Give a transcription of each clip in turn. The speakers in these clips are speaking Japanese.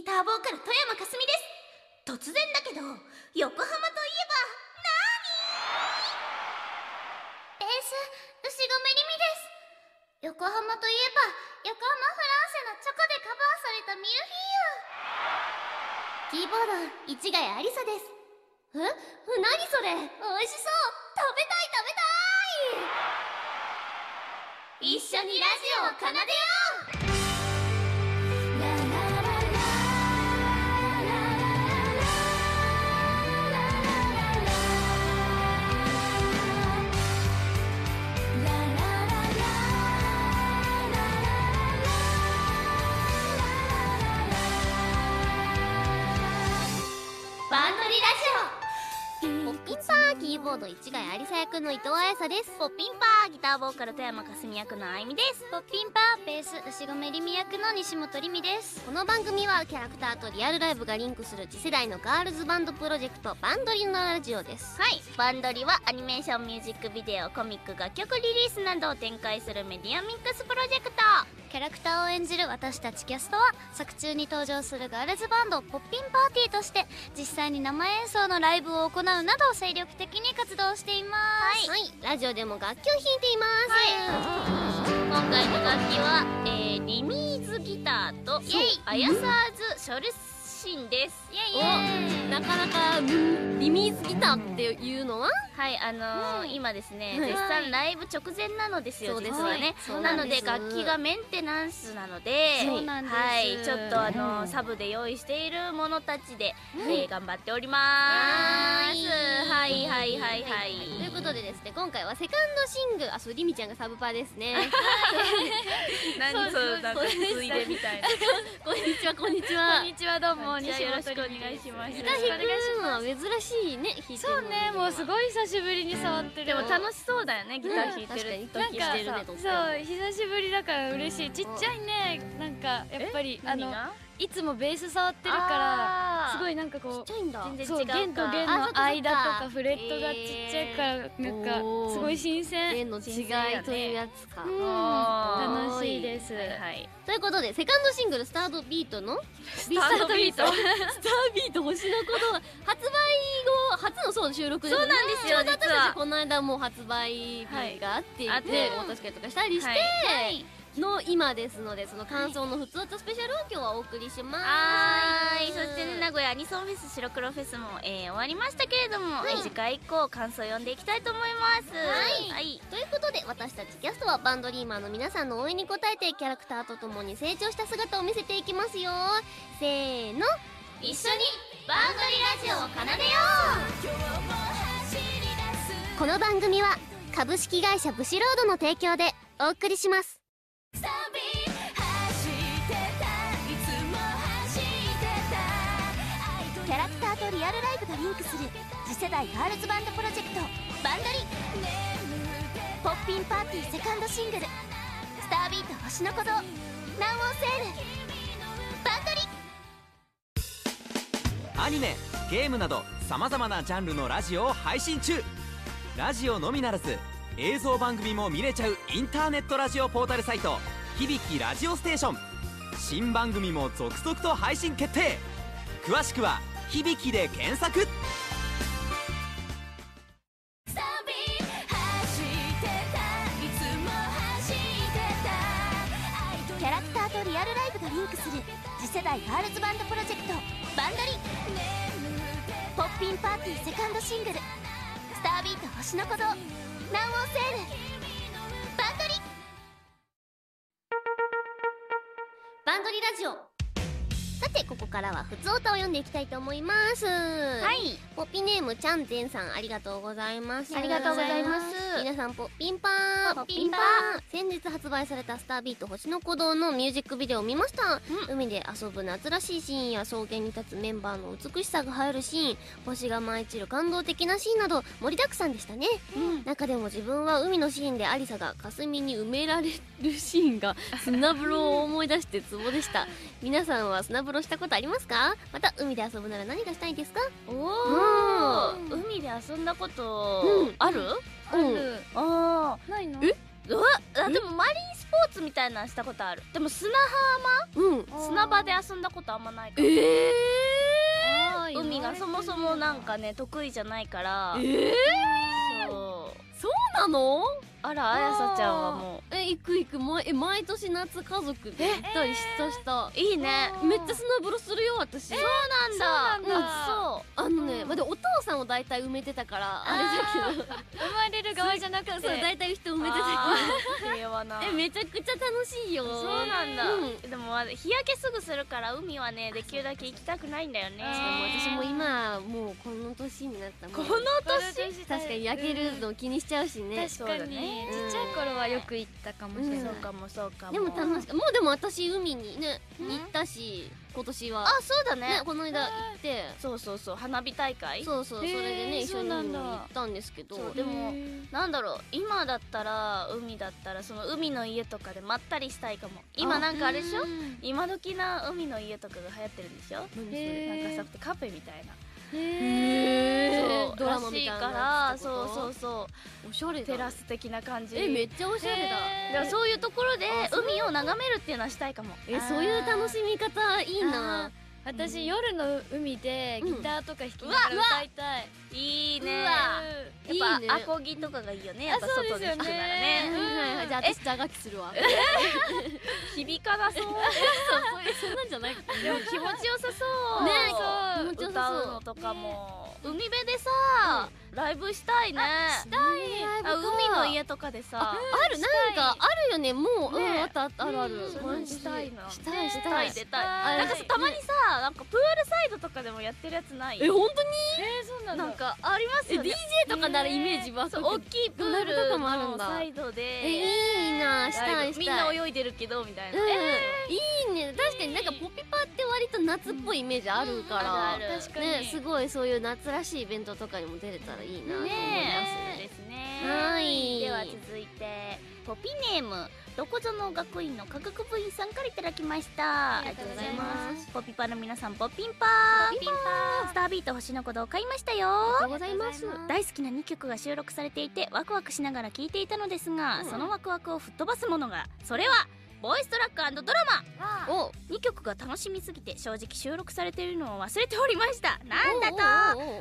ギターボーカル富山かすみです。突然だけど横浜といえば何？ベース牛込りみです。横浜といえば横浜フランセのチョコでカバーされたミルフィーユ。キーボード市ヶ谷ありさです。え？何それ？美味しそう。食べたい食べたい。一緒にラジオを奏でよう。ラジオ。ピンパーキーボード市ヶ谷ありさ役の伊藤彩沙です。ポッピンパーギターボーカル富山かすみ役のあいみです。ポッピンパーベース牛込りみ役の西本りみです。この番組はキャラクターとリアルライブがリンクする次世代のガールズバンドプロジェクトバンドリのラジオです。はい。バンドリはアニメーションミュージックビデオコミック楽曲リリースなどを展開するメディアミックスプロジェクト。キャラクターを演じる私たちキャストは作中に登場するガールズバンドポッピンパーティーとして実際に生演奏のライブを行うなど精力的に活動しています。はい、ラジオでも楽器を弾いています。今回の楽器は、えー、リミーズギターとイエイ。アヤサーズショルシンです。イエイなかなかうんリミーズギターっていうのは？はいあのー今ですね、はい。絶賛ライブ直前なのですよそうです。実はね。そうなので楽器がメンテナンスなのではいちょっとあのーサブで用意しているものたちで、えー頑張っております。はいはいはいはい。ということでですね今回はセカンドシングルあそうリミちゃんがサブパーですね。何そうなんかついでみたいな。こんにちはこんにちは。こんにちはどうもじゃあ西本よろしくお願いします。ギター弾くのは珍しいね弾いてるそうねもうすごい久しぶりに触ってるでも楽しそうだよねギター弾いてるうん時なんてるねそう久しぶりだから嬉しい。ちっちゃいねなんかやっぱりあの何が？いつもベース触ってるからすごいなんかこうちっちゃいんだ。全然そう弦と弦の間とかフレットがちっちゃいからなんかすごい新鮮。弦の違いというやつか、楽しいです。はいはいということでセカンドシングル「スタートビート」の スタートビート。スタービート星のことは発売後初のそう収録ですそうなんですよちょうど私この間もう発売日があってはい。あってお確かりとかしたりして、はいの今ですのでその感想の普通とスペシャルを今日はお送りします。はーい。そしてね名古屋アニソンフェス白黒フェスも、えー終わりましたけれども、はい次回以降感想を読んでいきたいと思います。はい。はい。ということで私たちキャストはバンドリーマーの皆さんの応援に応えてキャラクターとともに成長した姿を見せていきますよ。せーの。一緒にバンドリラジオを奏でよこの番組は株式会社ブシロードの提供でお送りしますキャラクターとリアルライブがリンクする次世代ガールズバンドプロジェクトバンドリポッピンパーティーセカンドシングル「スタービート星の鼓動」「南欧セール」バンドリアニメゲームなどさまざまなジャンルのラジオを配信中。ラジオのみならず映像番組も見れちゃうインターネットラジオポータルサイト「響きラジオステーション」新番組も続々と配信決定。詳しくは「響き」で検索。キャラクターとリアルライブがリンクする次世代ガールズバンドプロジェクトバンドリ。ポッピンパーティーセカンドシングル「スタービート星の鼓動」「南欧セール」からは普通歌を読んでいきたいと思います。はい。ポッピネームちゃんぜんさんありがとうございます。ありがとうございます。皆さんポッピンパー。ポッピンパー。先日発売されたスタービート星の鼓動のミュージックビデオを見ました、う海で遊ぶ夏らしいシーンや草原に立つメンバーの美しさが映えるシーン。星が舞い散る感動的なシーンなど盛りだくさんでしたね、中でも自分は海のシーンでアリサが霞に埋められるシーンが砂風呂を思い出してツボでした。皆さんは砂風呂したことありますか？また海で遊ぶなら何がしたいですか？おお海で遊んだことうん。ある？ある。あないの？え？あでもマリンスポーツツみたいなのしたことある。でも砂うん。浜砂場で遊んだことあんまないからえ海がそもそもなんかね得意じゃないから。ええそうなの？あらあやさちゃんはもえ行く行くまえ毎年夏家族で行ったりしたした。ういいね。めっちゃ砂風呂するよ私。そうなんだ。そうなんだまあ、でもお父さんを大体埋めてたからあれだけど。生まれる側じゃなくて。そう大体人埋めてた平和なえめちゃくちゃ楽しいよ。そうなんだ、うん。でも日焼けすぐするから海はねできるだけ行きたくないんだよね。しかも私も今もうこの年になったもん。この年？確かに焼けるの気にしちゃうしね、確かに、ね。ちっちゃい頃はよく行ったかもしれない、そうかもそうかも。でも楽しかもうでも私海にね行ったし今年は。あそうだね。ねこの間行って。そうそうそう。花火大会。そうそうそれでね一緒に行ったんですけど。でもなんだろう。今だったら海だったらその海の家とかでまったりしたいかも。今なんかあれでしょ？今時な海の家とかが流行ってるんでしょ？なんかさカフェみたいなへそうドラマみたいなそうそうそおしゃれテラス的な感じ。えめっちゃおしゃれだ。だからそういうところで海を眺めるっていうのはしたいかも。えそういう楽しみ方いいな私、夜の海でギターとか弾きながら歌いたい、いいね。やっいいね。ぱアコギとかがいいよね。やっぱあそう外で弾くならですよねねはいはい。じゃあ私打楽器するわ。響かなそう。そうそんなんじゃない？でも気持ちよさそう。ねちよ歌さそう。うのとかも。海辺でさライブしたいね。したいあ海の家とかでさ。あるなんかあるよね。もううんね。あったあったある。あるしたいな。したいししたたいい。出たい。あなんかさたまにさなんかプールサイドとかでもやってるやつない？え本当に？えー、そうなんだ。なんかありますえよね。DJ とかならイメージは大きいプールとかもあるんだ。のサイドで。えいいなしたいしたい。みんな泳いでるけどみたいな。うん、いいね。確かになんかポピパって割と夏っぽいイメージあるから、確かにねすごいそういう夏らしいイベントとかにも出れたらいいなと思います、ですね。はい。では続いてポピネーム。どこぞの学院の科学部員さんからいただきました。ありがとうございます。ポピパの皆さんポッピンパー。ポピンパスタービート星の鼓動買いましたよ。ありがとうございます。大好きな2曲が収録されていてワクワクしながら聴いていたのですが、そのワクワクを吹っ飛ばすものがそれはボイストラックドラマ。お2曲が楽しみすぎて正直収録されているのを忘れておりました。なんだと。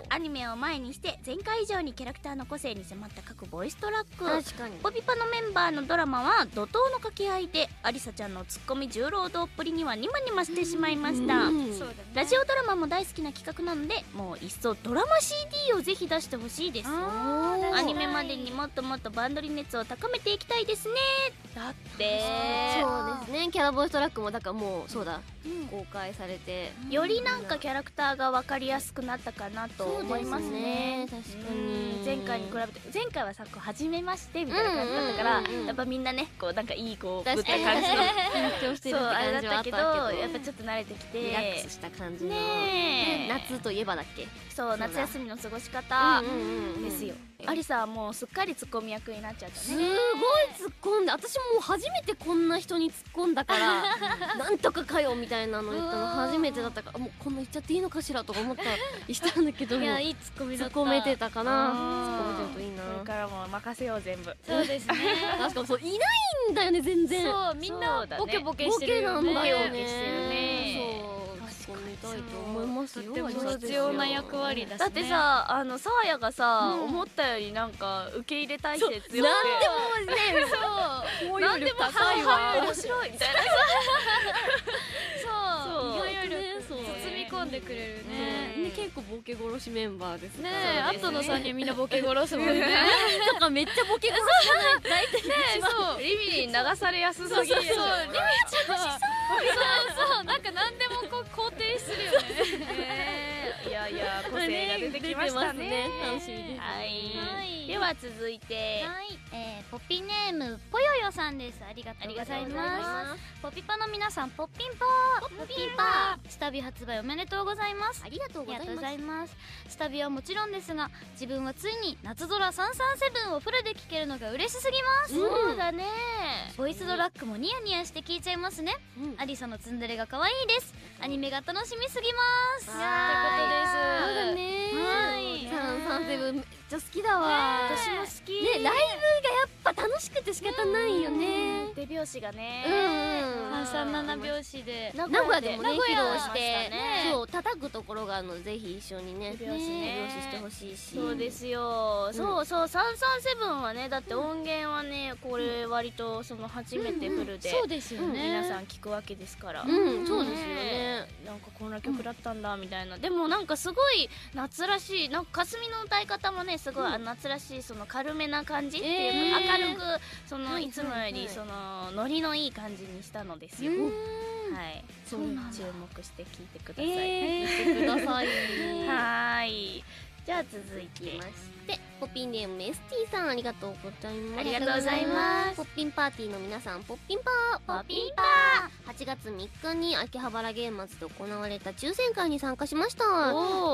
アニメを前にして前回以上にキャラクターの個性に迫った各ボイストラック。確かに。ポピパのメンバーのドラマは怒涛の掛け合いでアリサちゃんのツッコミ重労働っぷりにはニマニマしてしまいました、ラジオドラマも大好きな企画なのでもういっそドラマ CD をぜひ出してほしいです。アニメまでにもっともっとバンドリ熱を高めていきたいですね。だってそうですね。キャラボイストラックもだからもうそうだ。公開されて。よりなんかキャラクターが分かりやすくなったかなと思いますね。ね確かに。うん。前回に比べて前回はさこう初めましてみたいな感じだったから、うんうんうん。うんやっぱみんなねこうなんかいいこうぶった感じの緊張してるってそうあれだ感じはあったけどどやっぱちょっと慣れてきてリラックスした感じの、ね夏といえばだっけ？そうだ。夏休みの過ごし方うんうんうんですよ、アリサはもうすっかりツッコミ役になっちゃったすごいね突っ込んで私もう初めてこんな人に突っ込んだから なんとかかよみたいなの言ったの。初めてだったからもうこんな言っちゃっていいのかしらとか思ったりしたんだけどもいやいいツッコミだった。突っ込めてたかな。あー。突っ込めてるといいこれなからも任せよう全部。そうですね。確かにそういないんだよね全然。そうみんなボケボケボしてるケなんよねだよね。ボケボケしてるね。そう突っ込みたいと思いますよ。必要な役割だしね。だってさあのサーヤがさ、うん。思ったよりなんか受け入れ体制強くて。なんでもねそうなんでも高いわ。面白いみたいな。そう。そう。勢い力そう。包み込んでくれるね。ねね結構ボケ殺しメンバーですねそうですね。え後の3人みんなボケ殺すもんね。ね とかめっちゃボケ殺しじゃない大体一番そう。リミに流されやすすぎそう。リミちゃんそうそうなんか何でもこう肯定するよねね いや個性が出てきましたね。ね。楽しみですはい、はい。では続いて。はい、えー、ポピネームぽよよさんです。ありがとうございます。ポピパの皆さんポッピンパー。ポッピンパー。スタビ発売おめでとうございます。ありがとうございます。ざいます。スタビはもちろんですが自分はついに夏空337をフルで聴けるのが嬉しすぎます、そうだね。ボイスドラックもニヤニヤして聴いちゃいますね。うん。アリサのツンデレが可愛いです。アニメが楽しみすぎます。ってことそうだね。はい。サンサンセブンめっちゃ好きだわ。私も好き。ねライブが楽しくて仕方ないよね。手拍子がね。うんうん三三七拍子で。名古屋でもね披露してね。そう叩くところがあるのでぜひ一緒にね手拍子してほしいし。そうですよ、ん。そうそう337はねだって音源はねこれ割とその初めてフルでそうですよね。皆さん聞くわけですから、うん。そうですよね。なんかこんな曲だったんだみたいな、でもなんかすごい夏らしいなんかかすみの歌い方もねすごい、あ夏らしいその軽めな感じっていうか、えー。明るくその、はいい、つもよりはいそのノリのいい感じにしたのですよ、はい。そうなんだ。注目して聞いてください、えー。聞いてくださいはーい。じゃあ続いて。ましてポッピンネームメスティさんありがとうございます。ありがとうございます。ポッピンパーティーの皆さんポッピンパー。ポッピンパー8月3日に秋葉原ゲーマーズで行われた抽選会に参加しました。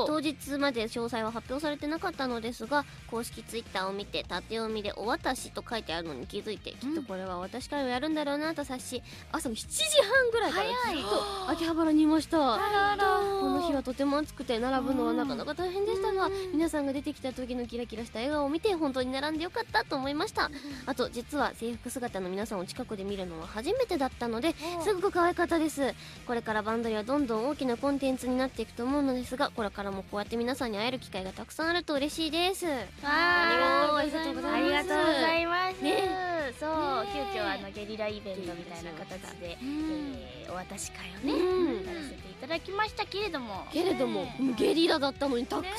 当日まで詳細は発表されてなかったのですが公式ツイッターを見て縦読みで「お渡し」と書いてあるのに気づいて、きっとこれは私からやるんだろうなと察し朝の7時半ぐらいからずっと秋葉原にいました。この日はとても暑くて並ぶのはなかなか大変でしたが皆さんが出てきた時のキラキラした笑顔を見て本当に並んでよかったと思いました。あと実は制服姿の皆さんを近くで見るのは初めてだったのですごく可愛かったです。これからバンドリはどんどん大きなコンテンツになっていくと思うのですがこれからもこうやって皆さんに会える機会がたくさんあると嬉しいです。あありがとうございます。ありがとうございます。ねそう、ね急遽あのゲリライベントみたいな形で、えーお渡し会をね、うん。やらせていただきましたけれども、けれどもゲリラだったのにたくさ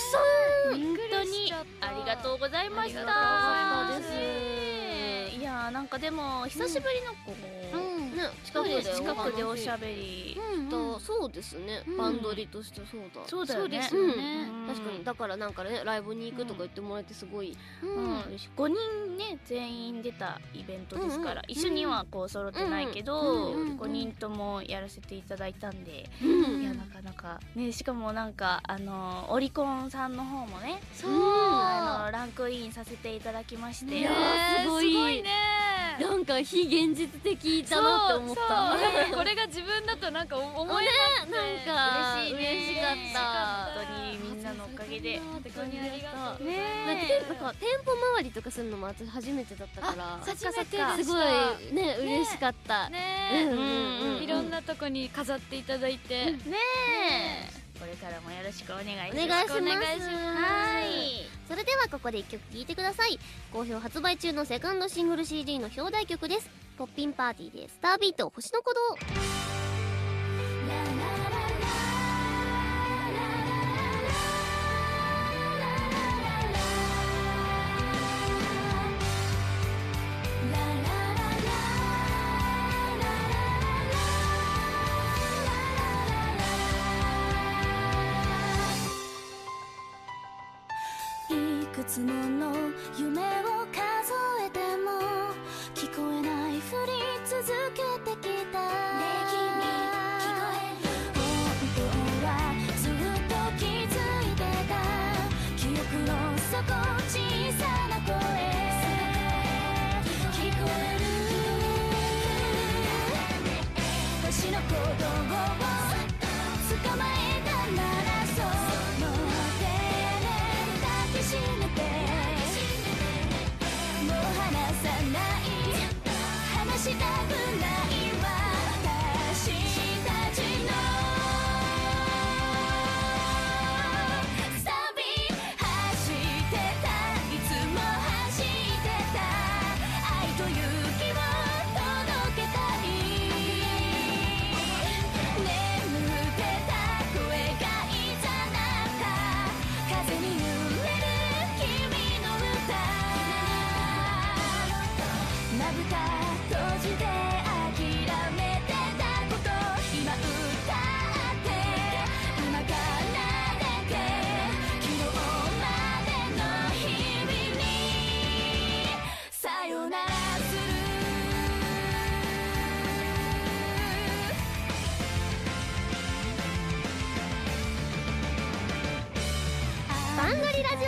ん。本当にありがとうございました。ありがとうございます。いやーなんかでも久しぶりのこう、うんね近くで近近くでおしゃべべり、とそうですね。うん。バンドリとしてそうだ。そうだよね。確かに。だからなんかねライブに行くとか言ってもらえてすごいうん、5人ね全員出たイベントですから、一緒にはこう揃ってないけど、うんうんうん5人ともやらせていただいたんで、うんいやなかなかねしかもなんかあのオリコンさんの方もねそう。あのランクインさせていただきまして、すごいね なんか非現実的だなって思った。そうそう。これが自分だとなんか思えなくて。なんか嬉しいね。嬉しかった。本当にみんなのおかげで。本当にありがとう。ね。てなんか店舗周りとかするのも私初めてだったから。初めてですごいね嬉しかった。ね。うんうんうんいろんなとこに飾っていただいて。ねこれからもよろしくお願いします。お願いします。はい。それではここで一曲聴いてください。好評発売中のセカンドシングル CD の表題曲です。ポッピンパーティーでスタービート星の鼓動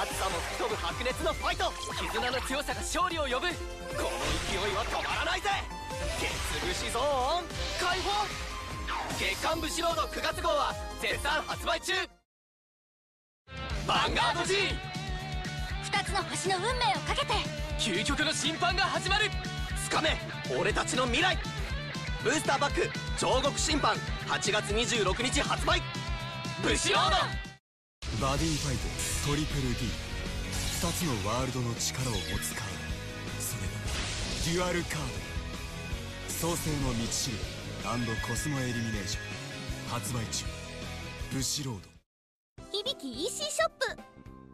暑さも吹き飛ぶ白熱のファイト。絆の強さが勝利を呼ぶ。この勢いは止まらないぜ。月武士ゾーン解放。月刊武士ロード9月号は絶賛発売中。ヴァンガード G 2つの星の運命をかけて。究極の審判が始まる。つかめ俺たちの未来。ブースターバック彫刻審判。8月26日発売。ブシロードバディファイトトリプル D2 つのワールドの力を持つカードそれがデュアルカード。創世の道しるべ。コスモエリミネーション。発売中。ブシロード。響き EC ショップ。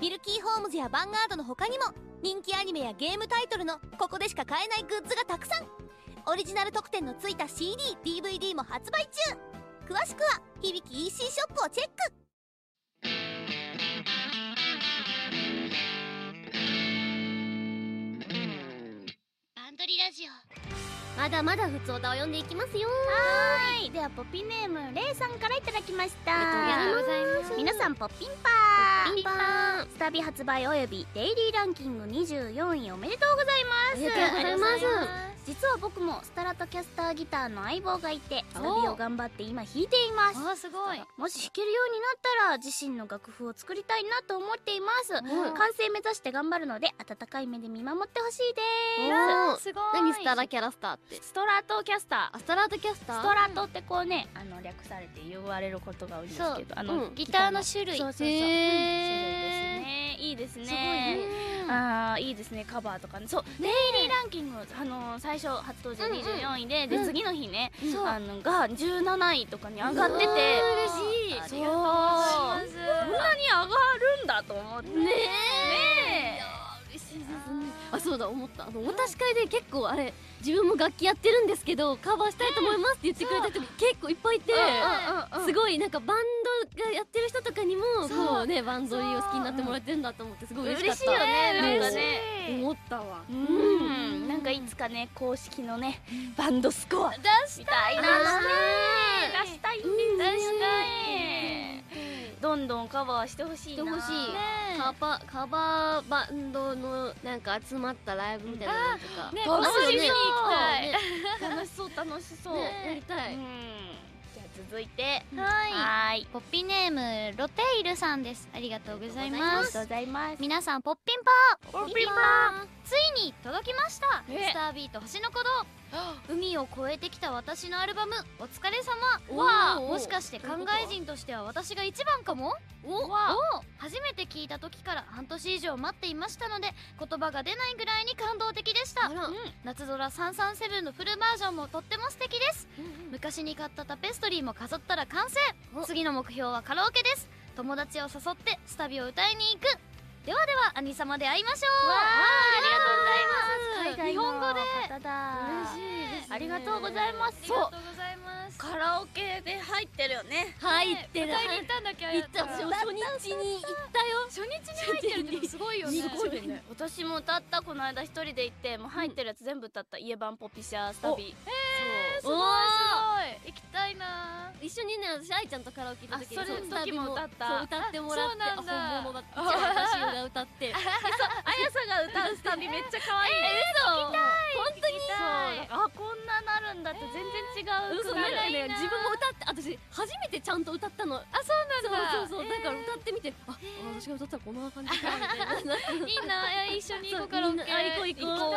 ミルキーホームズやヴァンガードの他にも人気アニメやゲームタイトルのここでしか買えないグッズがたくさん。オリジナル特典のついた CDDVD も発売中。詳しくは響き EC ショップをチェック。バンドリラジオ。まだまだ普通歌を読んでいきますよ。はい。ではポピネームレイさんからいただきました。ありがとうございます。皆さんポッピンパー。ピンパンスタビ発売およびデイリーランキング24位おめでとうございます。ありがとうございます。実は僕もスタラトキャスターギターの相棒がいてスタビを頑張って今弾いています。あすごい。もし弾けるようになったら自身の楽譜を作りたいなと思っています。うん完成目指して頑張るので温かい目で見守ってほしいです。おー。すごい。何スタラキャラスターってストラトキャスター。あスタラートキャスター？ストラトってこうねあの略されて言われることが多いんですけどあの、うん。ギターの種類。そうそうそう。種類ですね。いいですね。すごいね。あーいいですね。カバーとかね。そう。デイリーランキングあの最初初登場24位で、で次の日ね、あのが17位とかに上がってて。嬉しい。そう。そんなに上がるんだと思って。ねね嬉しいですねあそうだ思った。あのお確かりで結構あれ自分も楽器やってるんですけどカバーしたいと思いますって言ってくれた人結構いっぱいいてすごいなんかバンドがやってる人とかにもこう。ねバンドを好きになってもらえてるんだと思ってすごい嬉しかった。嬉しいよねなんかね。ね思ったわ。うん。なんかいつかね公式のねバンドスコア出したいな出したいんです出したいどんどんカバーしてほしいな。してほしい。カバカバーバンドのなんか集まったライブみたいなのとか。ね楽しみにね行きたいね。楽しそう楽しそう。ね。やりたい。うん。じゃあ続いて。はい。はーい。ポッピーネームロテイルさんです。ありがとうございあます。りがとうございます。皆さんポッピンパー。ポッピンパついに届きました。えスタービート星の鼓動。海を越えてきた私のアルバムお疲れ様。おー。わあもしかして考え人としては私が一番かも？お初めて聞いた時から半年以上待っていましたので言葉が出ないぐらいに感動的でした。夏空337のフルバージョンもとっても素敵です。昔に買ったタペストリーも飾ったら完成。お。次の目標はカラオケです。友達を誘ってスタビを歌いに行くではでは兄様で会いましょう。わあありがとうございます。日本語で。嬉しいですね。ありがとうございます。そう。ございますカラオケで入ってるよね。入ってる。歌いに行ったんだっけあ行った。初日に行ったよ。初日に入ってるってのすごいよね。すごいよね。私も歌ったこの間一人で行ってもう入ってるやつ全部歌った。家版ポピシャースタビすごいすごい。行きたいな。一緒にね私愛ちゃんとカラオケ行った時にあそれうスタビ時も歌った。そう歌ってもらってあそうなんだ。あ本物だって私が歌ってあやさが歌うスタビめっちゃ可愛い嘘本当にそうあこんななるんだって全然違う嘘なんかね自分も私初めてちゃんと歌ったの。あそうなんだ。そうそうそう。だから歌ってみてああ私が歌ったらこんな感じかみたいな。いいな一緒に行こそううカラオケ。みんなあ行こう行こう。ね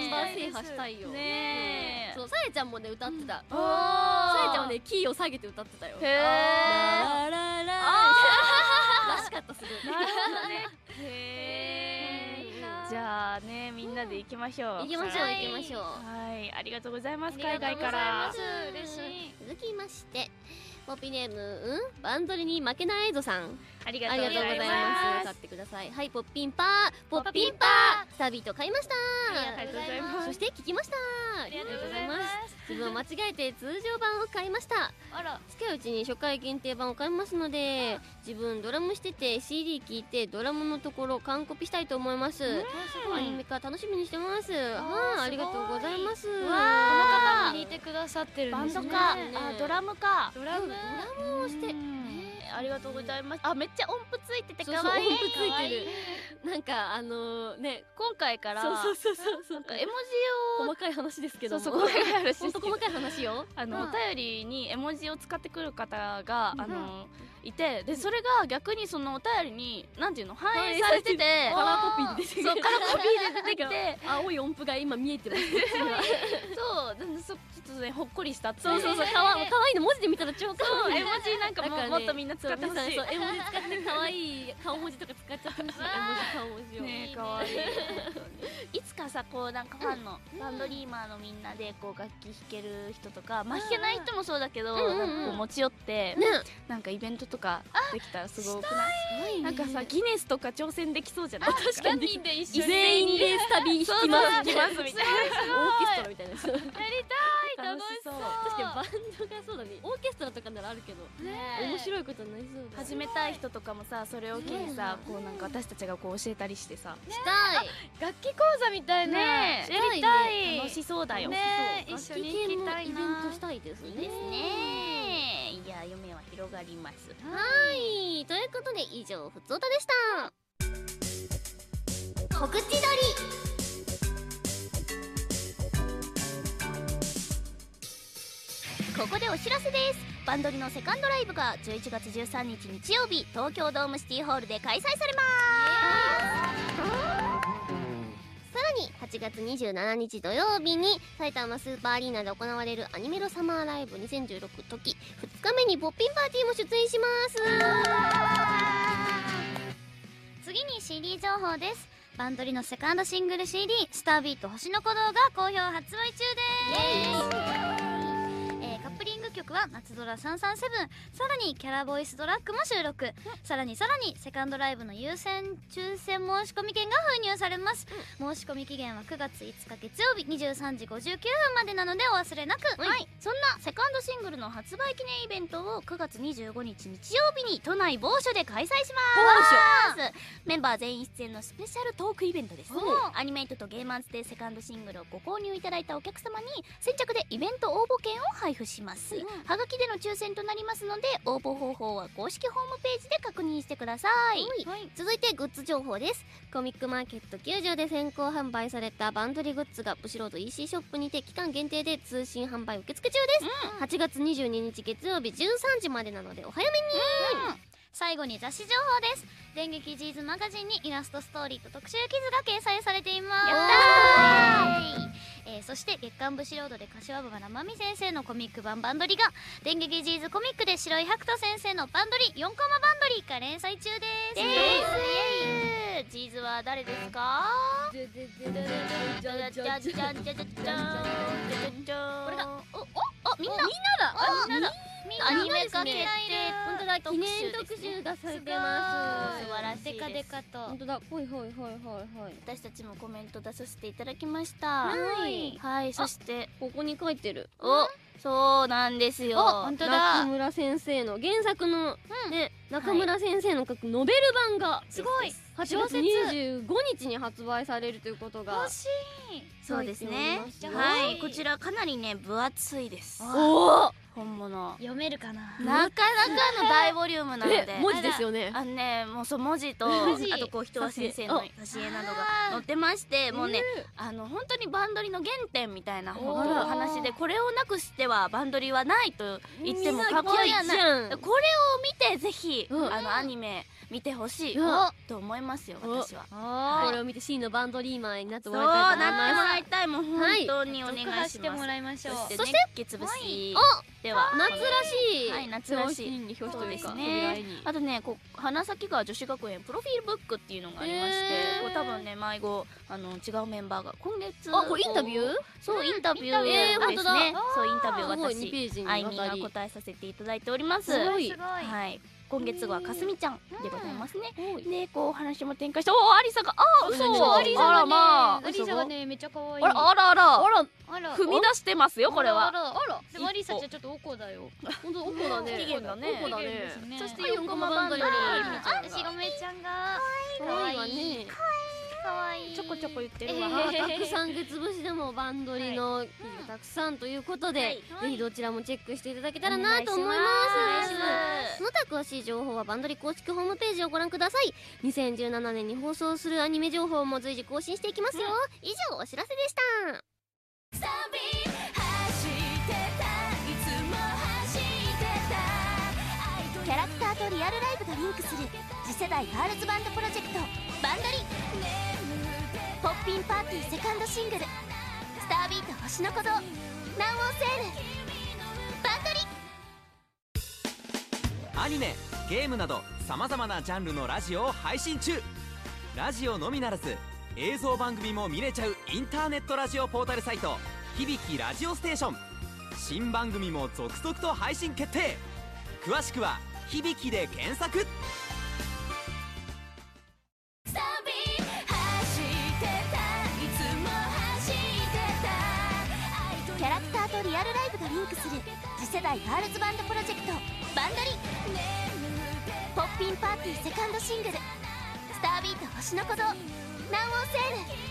メンバー制覇したいよ。ねえ。そうさやちゃんもね歌ってた。おさやちゃんはねキーを下げて歌ってたよ。へえらしかったすごい。なるほどね。へえじゃあねみんなで行きましょう。行きましょうはい。行きましょう。はいありがとうございます。ありがとうござい海外から。ます嬉しい。続きましてポピネームうん？バンドリに負けないエイドさんありがあとうございりがとうございます。ます買ってくださいはいポッピンパー。ポッピンパー。スター。ビート買いました。ありがとうございます。そして聞きました。ありがとうございます。自分は間違えて通常版を買いました。あら。近いうちに初回限定版を買いますので自分ドラムしてて CD 聴いてドラムのところ完コピしたいと思います。アニメ化楽しみにしてます。はい。ありがとうございます。わこの方も弾いてくださってるバんですね。ンドか、ドラムか。ドラムドラムをしてありがとうございます。あめっちゃ音符ついてて可愛い。音符ついてる。なんかあのね今回からそうそうそうそう絵文字を細かい話ですけども。そうそう細かい話 細かい話よ。あの、うん。お便りに絵文字を使ってくる方が、うんあのいてでそれが逆にそのお便りになんていうの反映されててカラーコピーで出てくる。そうカラーコピーで出てきて青い音符が今見えてます。そうでそちょっとねほっこりしたっていそうそうそうかわかわいいの文字で見たら超かそうわいい絵文字なんかもっとみんな使ってほしい。そう絵文字使って可愛い顔文字とか使っちゃってほしい。絵文字顔文字を。ねかわいい。いつかさこうなんかファンの、バンドリーマーのみんなでこう楽器弾ける人とかまあ弾けない人もそうだけど、うんうんうん。なんかこう持ち寄って、ね。なんかイベントとかできたらすごくない？はい。なんかさギネスとか挑戦できそうじゃない？確かに。何人で一緒に。全員レース旅引きますそうそう引きますみたいなオーケストラみたいな。やりたい。楽しそう。確かにバンドがそうだね。オーケストラとかならあるけど。面白いことになりそうだ始めたい人とかもさそれを機にさこうなんか私たちがこう教えたりしてさ。したい。楽器講座みたいな。ね。えやりたい。楽しそうだよ。ね。一緒に行きたいイベンなトしたいですね。ですねいや夢は広がります。はい。ということで以上ふつおたでした。告知撮り。ここでお知らせです。バンドリのセカンドライブが11月13日日曜日東京ドームシティホールで開催されますさらに8月27日土曜日に埼玉スーパーアリーナで行われるアニメロサマーライブ2016時2日目にポッピンパーティーも出演します。次に CD 情報です。バンドリのセカンドシングル CD「スタービート星の鼓動」が好評発売中です曲は「夏空337」さらにキャラボイストラックも収録。さらにさらにセカンドライブの優先抽選申し込み券が封入されます、申し込み期限は9月5日月曜日23時59分までなのでお忘れなく。はい、そんなセカンドシングルの発売記念イベントを9月25日日曜日に都内某所で開催します。メンバー全員出演のスペシャルトークイベントです。アニメイトとゲーマーズでセカンドシングルをご購入いただいたお客様に先着でイベント応募券を配布します、はがきでの抽選となりますので応募方法は公式ホームページで確認してください。続いてグッズ情報です。コミックマーケット9条で先行販売されたバンドリグッズがブシロード EC ショップにて期間限定で通信販売受付中です、8月22日月曜日13時までなのでお早めに最後に雑誌情報です。電撃ジーズマガジンにイラストストーリーと特集記事が掲載されています。やえーそして月刊ブシロードで柏原真美先生のコミック版バンドリが電撃ジーズコミックで白井白人先生のバンドリ4コマバンドリが連載中です。ですイエイチーズは誰ですか？これだおおおみんなみんなだあみんなだアニメ化決定本当だ記念特集がされてます素晴らしいでかでかと本当だほいほいほいほいほい私たちもコメント出させていただきましたはいはいそしてここに書いてるおそうなんですよ本当だ中村先生の原作のね中村先生の書くノベル版がすごい8月25日に発売されるということが欲しい。そうですね。はい。こちらかなりね分厚いです。おお本物。読めるかな？なかなかの大ボリュームなので。え文字ですよね。あのねもうそう文字とあとこう人は先生の挿絵などが載ってましてもうねあの本当にバンドリの原点みたいなお話でこれをなくしてはバンドリはないと言っても過言やじない。これを見てぜひ、うん。あのアニメ見てほしい、うん。と思いますよお私は。これを見て C のバンドリーマーになってそうもらいたいと思いなってもます。らい。たいもう本当にお願いし読破してますもらいましょう。そして熱血節でおは夏らしいはい夏らしい。表紙というかね。に。あとねこう花咲川女子学園プロフィールブックっていうのがありまして、これ多分ね迷子あの違うメンバーが今月あこれインタビュー？そうインタビューえー。ですね。そうインタビュですごい2私ページにあいみが答えさせていただいております。すごい。すごいはい今月号はかすみちゃんでございますね。おい。でこうお話も展開しておおアリサが。ああ嘘あらがねまあ。アリサがねめっちゃ可愛い。あらあらあら。あら踏み出してますよこれあはらあら。でもアリサちゃんちょっとおこだよ。本当おこだね。おこだね。そして4コマバンドリー。あしごめちゃんが。可愛いわね。可愛いちょこちょこ言ってるわ。まあたくさん月節でもバンドリの記事がたくさんということで、はい。ぜひどちらもチェックしていただけたらなと思います。その他詳しい情報はバンドリ公式ホームページをご覧ください。2017年に放送するアニメ情報も随時更新していきますよ、以上お知らせでした。キャラクターとリアルライブがリンクする次世代ガールズバンドプロジェクトバンドリポッピンパーティーセカンドシングル「スタービート星の鼓動」「南欧セール」バンドリ。アニメゲームなどさまざまなジャンルのラジオを配信中。ラジオのみならず映像番組も見れちゃうインターネットラジオポータルサイト「響きラジオステーション」新番組も続々と配信決定。詳しくは「響き」で検索。クする次世代ガールズバンドプロジェクトバンドリ。ポッピンパーティーセカンドシングル「スタービート星の鼓動」「南欧セール」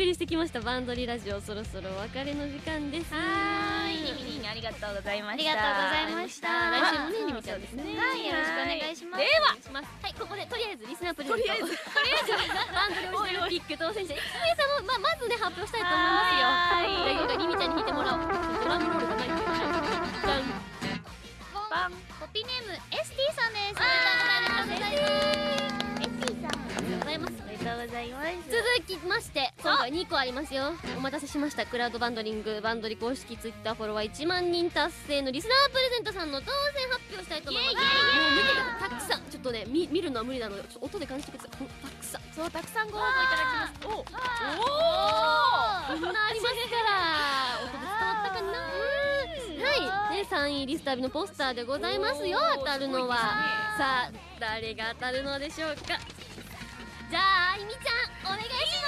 送りしてきましたバンドリラジオそろそろお別れの時間です。はーいリミリンありがとうございました。ありがとうございました。来週もねリミちゃんですね。はいよろしくお願いします。では。はいここでとりあえずリスナープレゼント。とりあえず。バンドリオリジナルピック当選者1名様ままずね発表したいと思いますよ。はーい。じゃあ今回リミちゃんに弾いてもらおう。ドラムロールきまして今回2個ありますよ。お待たせしました。クラウドバンドリングバンドリ公式ツイッターフォロワー1万人達成のリスナープレゼントさんの当選発表したいと思います。もう見てください。たくさん。ちょっとね見見るのは無理なのでちょっと音で感じてくださいたくさん。そうたくさんご応募いただきます。おおこんなあります。から音で伝わったかなはい、ね、サイン入りスタビのポスターでございますよ。当たるのは。さあ誰が当たるのでしょうかじゃああいみちゃんお願いし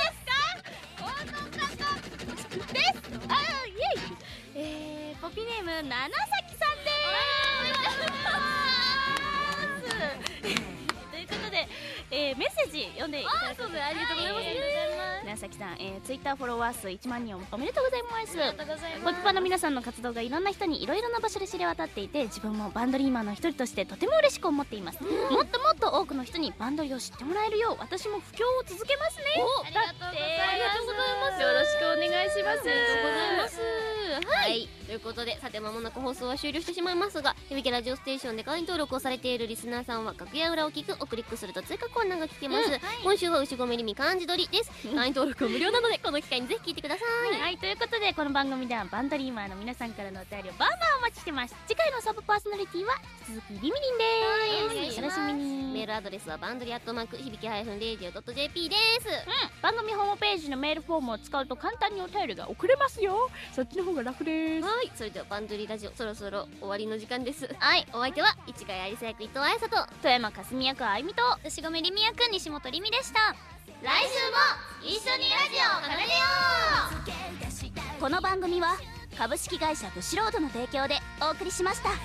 えー、ポピネーム七崎さんでーすということで、えー、メッセージ読んでいただいてそうです。ありがとうございます。ね七崎さん、えー、ツイッターフォロワー数1万人おめでとうございます。ポピパの皆さんの活動がいろんな人にいろいろな場所で知れ渡っていて自分もバンドリーマーの一人としてとても嬉しく思っています、もっともっと多くの人にバンドリーを知ってもらえるよう私も布教を続けますね。ありがとうございますことでさて間もなく放送は終了してしまいますが「響きラジオステーション」で会員登録をされているリスナーさんは楽屋裏を聞くをクリックすると追加コーナーが聞けます、今週は牛込りみ漢字取りです会員登録は無料なのでこの機会にぜひ聞いてください、はい、とい。うことでこの番組ではバンドリーマーの皆さんからのお便りをバンバンお待ちしてます次回のサブパーソナリティは引き続きリミリンですお楽しみにメールアドレスはバンドリアットマーク響き -radio.jp です番組ホームページのメールフォームを使うと簡単にお便りが送れますよ。そっちの方が楽です。はいそれではバンドリラジオそろそろ終わりの時間です。はいお相手は市ヶ谷有沙役伊藤彩沙と富山かすみ役あいみと牛込りみ役西本りみでした。来週も一緒にラジオを奏でよう。この番組は株式会社ブシロードの提供でお送りしました。結